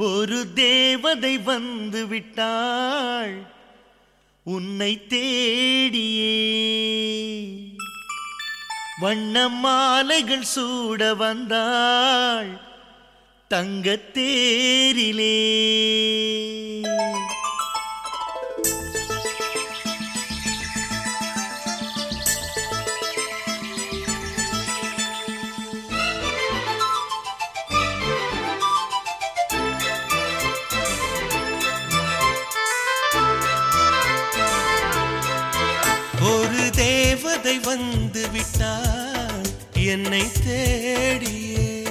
ஒரு தேவதை வந்து விட்டாள் உன்னை தேடியே. வண்ண மாலைகள் சூட வந்தாள் தங்கத் ஒரு தேவதை வந்து விட்டாள் என்னை தேடியே.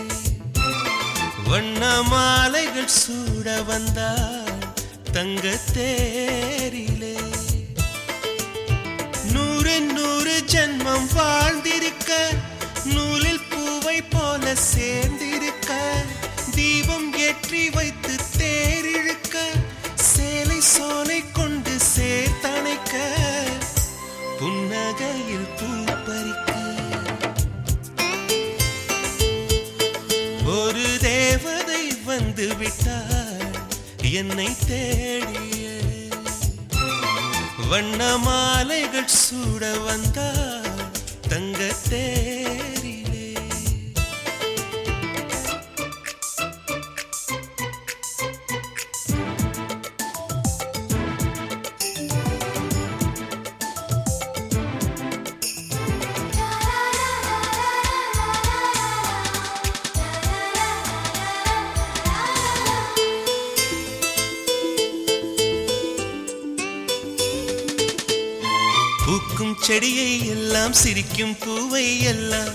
வண்ண மாலைகள் சூட வந்தாள் தங்க தேரிலே. வந்து விட்டார் என்னை தேடிய. வண்ண மாலைகள் சூட வந்தார் தங்கத்தே. செடியை எல்லாம் சிரிக்கும் பூவை எல்லாம்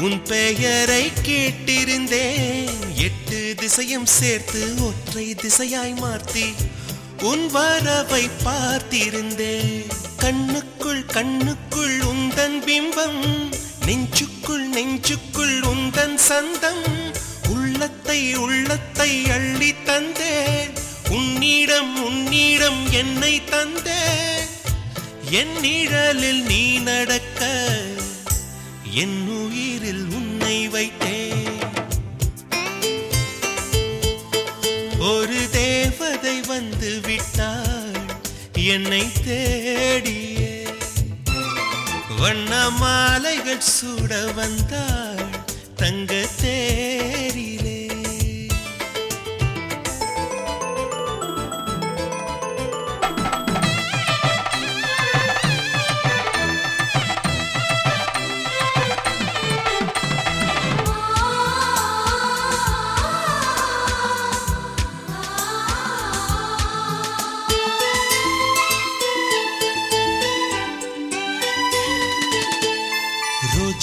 உன் பெயரை கேட்டிருந்தேன். எட்டு திசையும் சேர்த்து ஒற்றை திசையாய் மாற்றி உன் வரவை பார்த்திருந்தேன். கண்ணுக்குள் கண்ணுக்குள் உந்தன் பிம்பம் நெஞ்சுக்குள் நெஞ்சுக்குள் உந்தன் சந்தம். உள்ளத்தை உள்ளத்தை அள்ளி தந்தேன். உன்னிடம் உன்னிடம் என்னை தந்தேன். என் நிழலில் நீ நடக்க என் உயிரில் உன்னை வைத்தே. ஒரு தேவதை வந்து விட்டாள் என்னை தேடியே. வண்ண மாலைகள் சூட வந்தாள் தங்க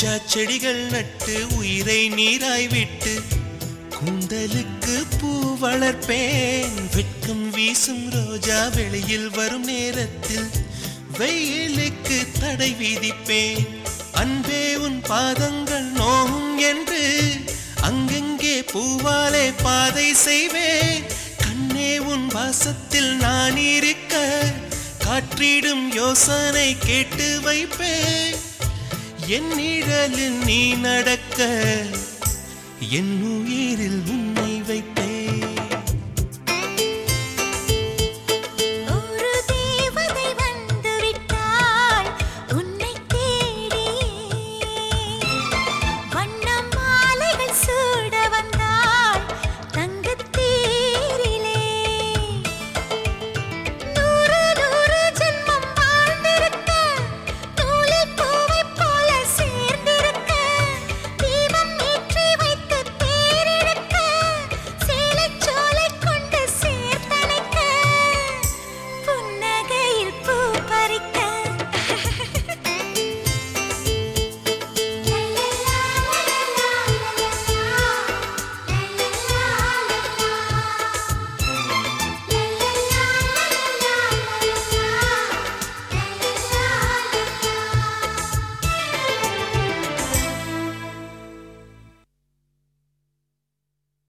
ரோஜா செடிகள் நட்டு உயிரை நீராய் விட்டு கூந்தலுக்கு பூ வளர்ப்பேன். வெட்கம் வீசும் ரோஜா வெளியில் வரும் நேரத்தில் வெயிலுக்கு தடை விதிப்பேன். அன்பே உன் பாதங்கள் நோகும் என்று அங்கெங்கே பூவாலே பாதை செய்வேன். கண்ணே உன் வாசத்தில் நான் இருக்க காற்றிடும் யோசனை கேட்டு வைப்பேன். என் நிழலில் நீ நடக்க என் உயிரில் உன்